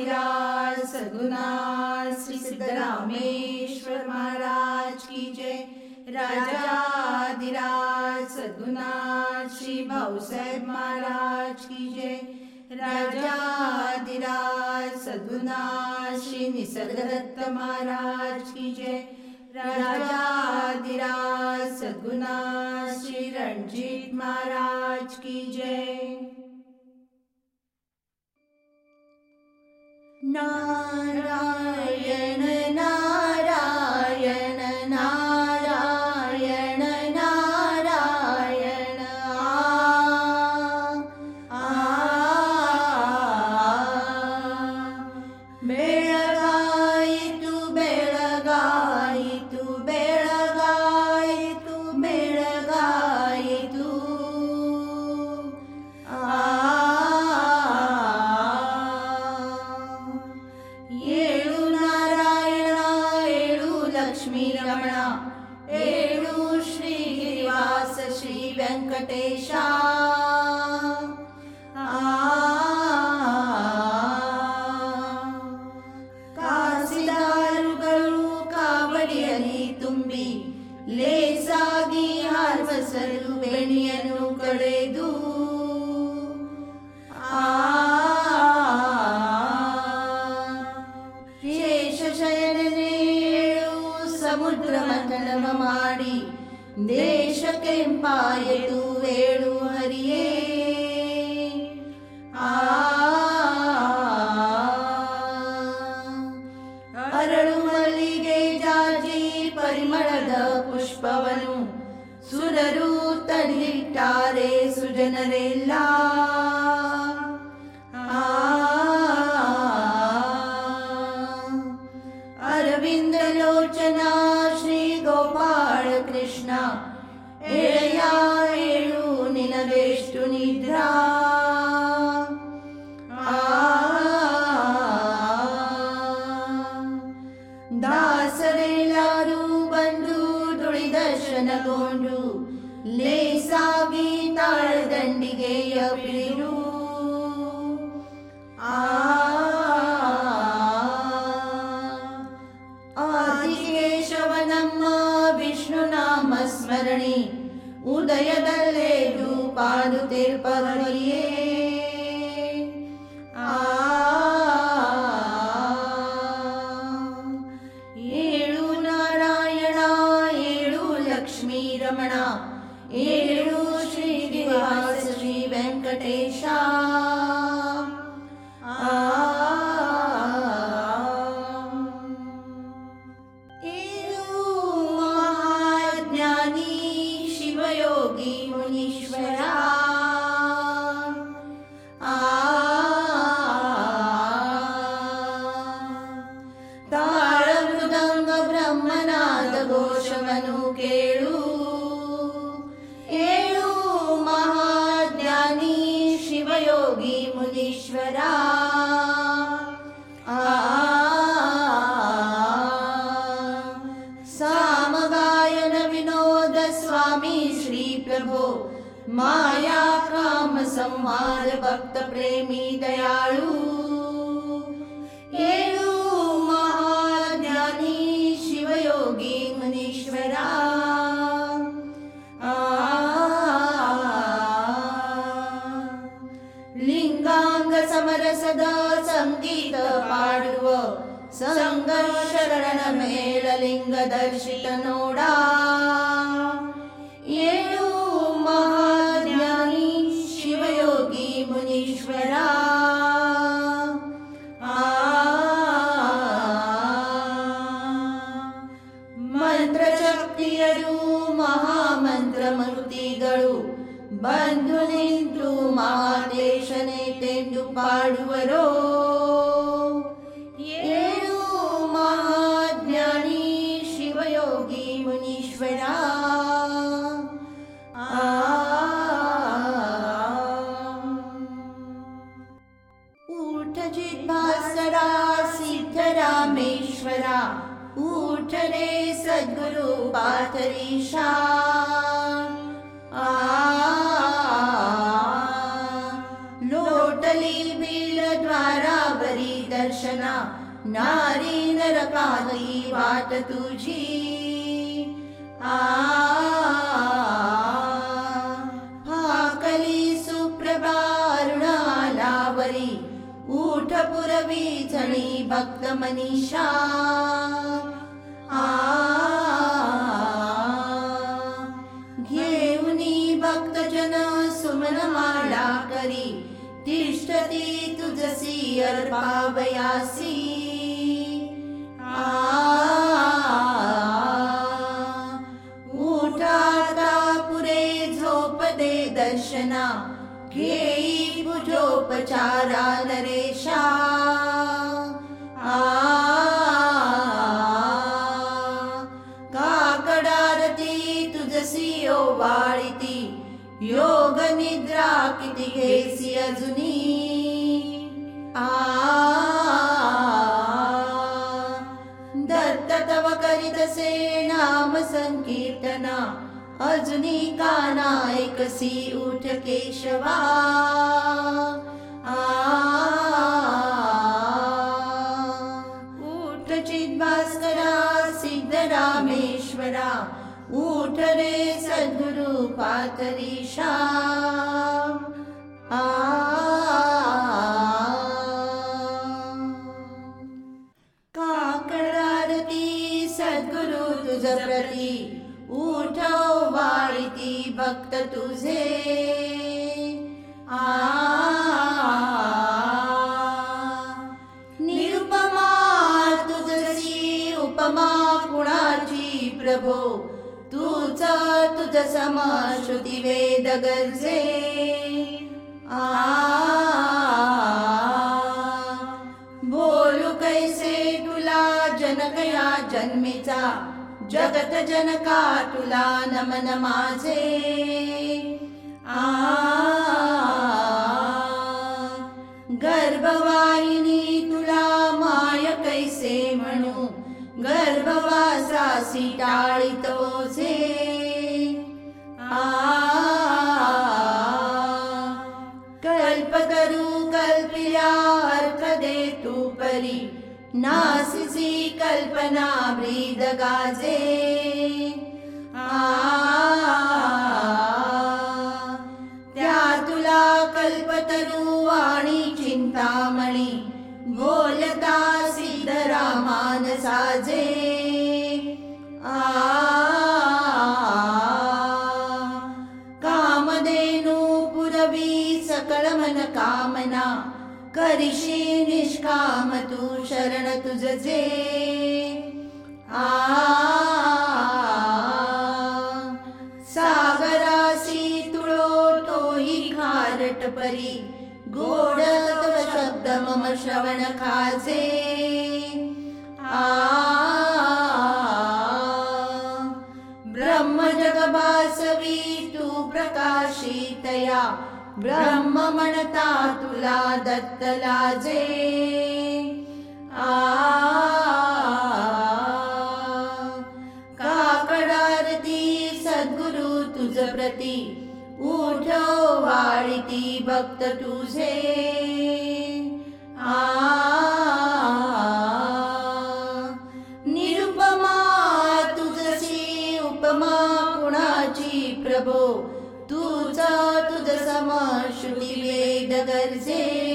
गिरिराज सगुना श्री सिद्धरामेश्वर महाराज की जय। राजाधिराज दिराजुणा श्री भाऊ साहेब महाराज की जय। राजाधिराज सगुणा श्री निसर्गदत्त महाराज की जय। राजाधिराज दिराजुणा श्री रणजीत महाराज नारायण परिमलद पुष्पवनु सुर तलिटारे सुजनरे brilho संहार भक्त प्रेमी दयालु महाज्ञानी शिवयोगी मनीश्वरा। समर सदा सङ्गीतमा शरण लिङ्ग दर्शिनोड महामन्त्रमूर्ति बन्धुनि महाने ತೆಂದು ಪಾಡುವರೋ. करी दर्शना नारी नरकाली वाट तुझी। आ फाकली सुप्रभारुणालावरी ऊठ पुरवी जणी उठाता पुरे झोप दे दर्शना घेई अजुनी काना एकसी उठ केशवा आ उठ चिद्भास्करा सिद्धरामेश्वरा उठ रे सद्गुरु पातरीशा उपमा कुणाची प्रभो। तुझ तुझ सम श्रुती वेद गरजे आ बोलू कैसे तुला जनकया जन्मीचा जगत जनका तुला नमन माझे। आ गर्भवाहिनी तुला म्हणू गर्भवासासी टाळितोचे आ कल्पतरू कल्पिया अर्थ दे तू परी नासिसी कल्पना ब्रीद करिशी निष्काम तू शरण तुझचे आ सागरासी तुळो तोही खारट परी। शब्द मम श्रवण खाजे। आ जगभासवी तू प्रकाशितया ब्रह्म म्हणता तुला दत्त लाजे आ काकडारती सद्गुरु तुझ प्रती उठो वाळिती भक्त तुझे आ वेद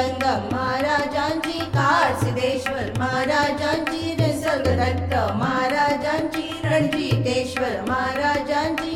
महाराजा महाराजांची कार सिद्धेश्वर महाराजांची निसर्गदत्त महाराजांची रणजितेश्वर महाराजांची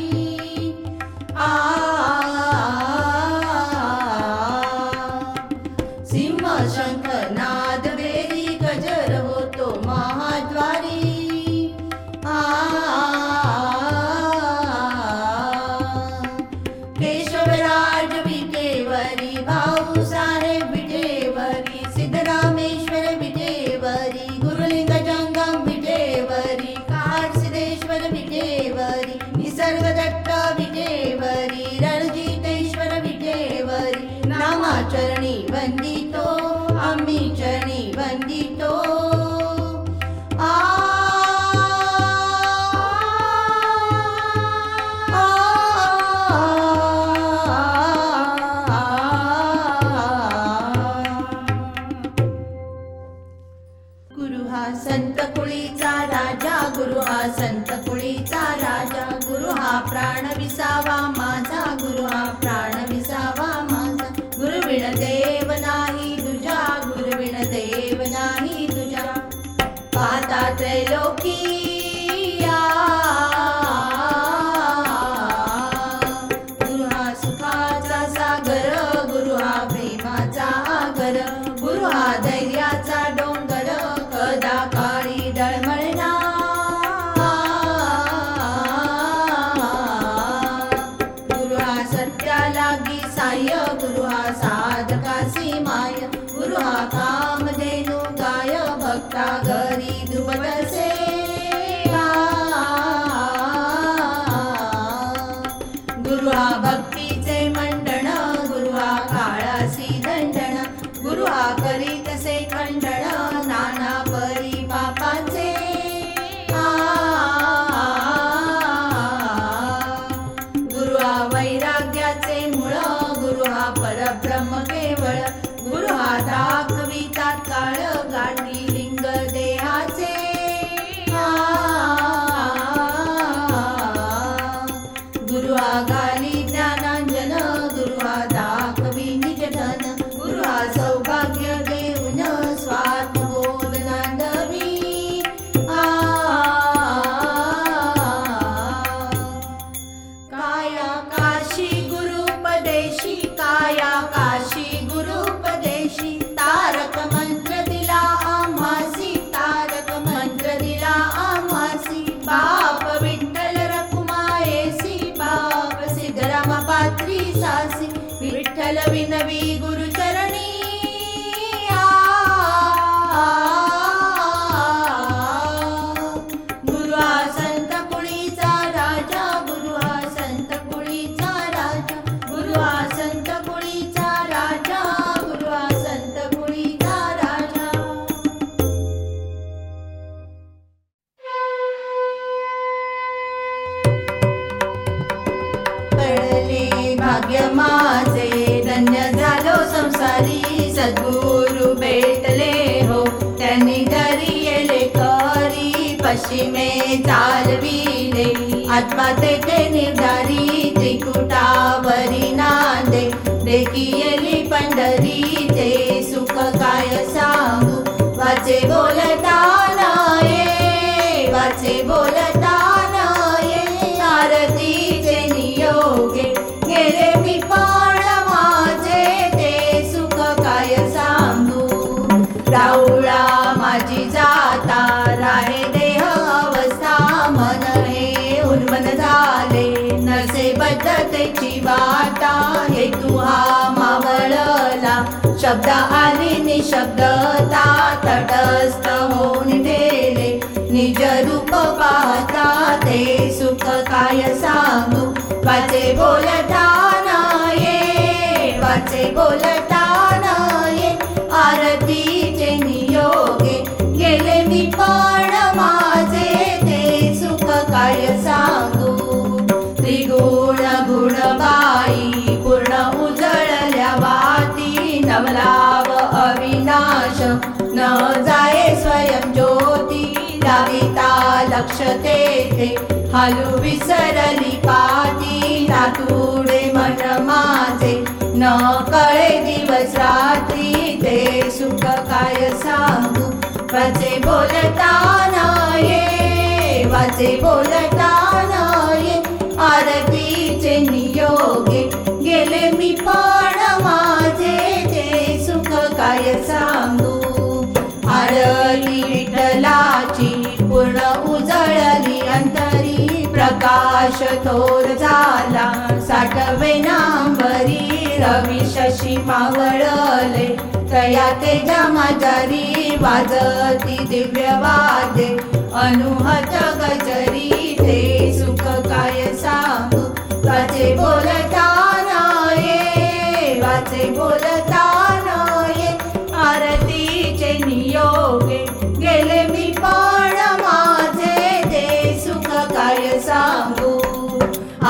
भाग्य माझे धन्य झालो संसारी सद्गुरु भेटले हो त्यांनी घरी येले करी पश्चिमे चालविले आत्मा तेथे निर्धारी त्रिकुटावरी नांदे देखियली पंढरी ते सुख काय सांगू? वाचे बोलता शब्द आणि निशब्दता तटस्थ होऊन ठेले निज रूप पाहता ते सुख काय सांगू सूचे बोलता नाये लक्ष तेथे हालू विसरली पाती नातुडे मन माझे न कळे दिवस रात्री ते सुख काय सांगू? वाचे बोलता ये वाचे बोलता ये आरतीचे नियोगे प्रकाश थोर झाला. साठवे नांबरी रवी शशी मावळले. तया तेजा माझारी वाजती दिव्य वादे. अनुहत गजरी ते सुख काय सांगू? वाचे बोलता ये वाचे बोलता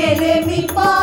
Let me mi.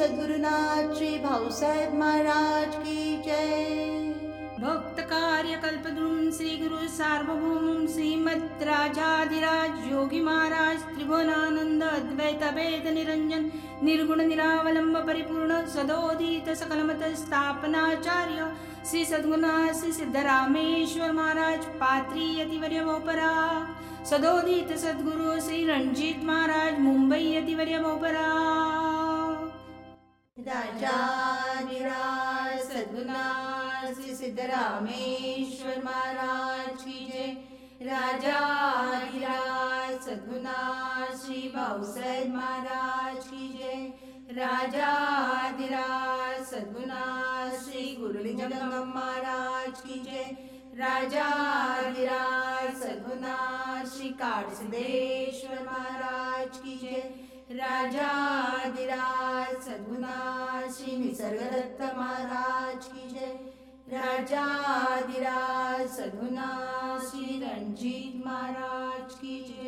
सद्गुरुनाथ श्री भाऊसाहेब महाराज की जय। भक्तकार्यकल्पद्रुं श्रीगुरु सार्वभौमं श्रीमद्राजाधिराज योगी महाराज त्रिभुवनानंद अद्वैत वेद निरंजन निर्गुण निरावलंब परिपूर्ण सदोदित सकलमत स्थापनाचार्य श्री सद्गुरुनाथ श्री सिद्ध सिद्धरामेश्वर महाराज पात्री यतिवर्य भोपरा। सदोदित सद्गुरु श्री रणजित महाराज मुंबई यतिवर्य भोपरा। निरा सदगुना श्री सिद्धरामेश्वर महाराज की जय। राजा, निराज सदगुना श्री बाउसर महाराज की जय। राजा, निराज सदगुना श्री गुरु गुरुलिंगम महाराज की जय। राजा, निराज सदगुना श्री काट सिद्धेश्वर महाराज की जय। राजा, निराज सर्वदत्त महाराज की जय। राजा आदिराज सगुना श्री रंजीत महाराज की जय।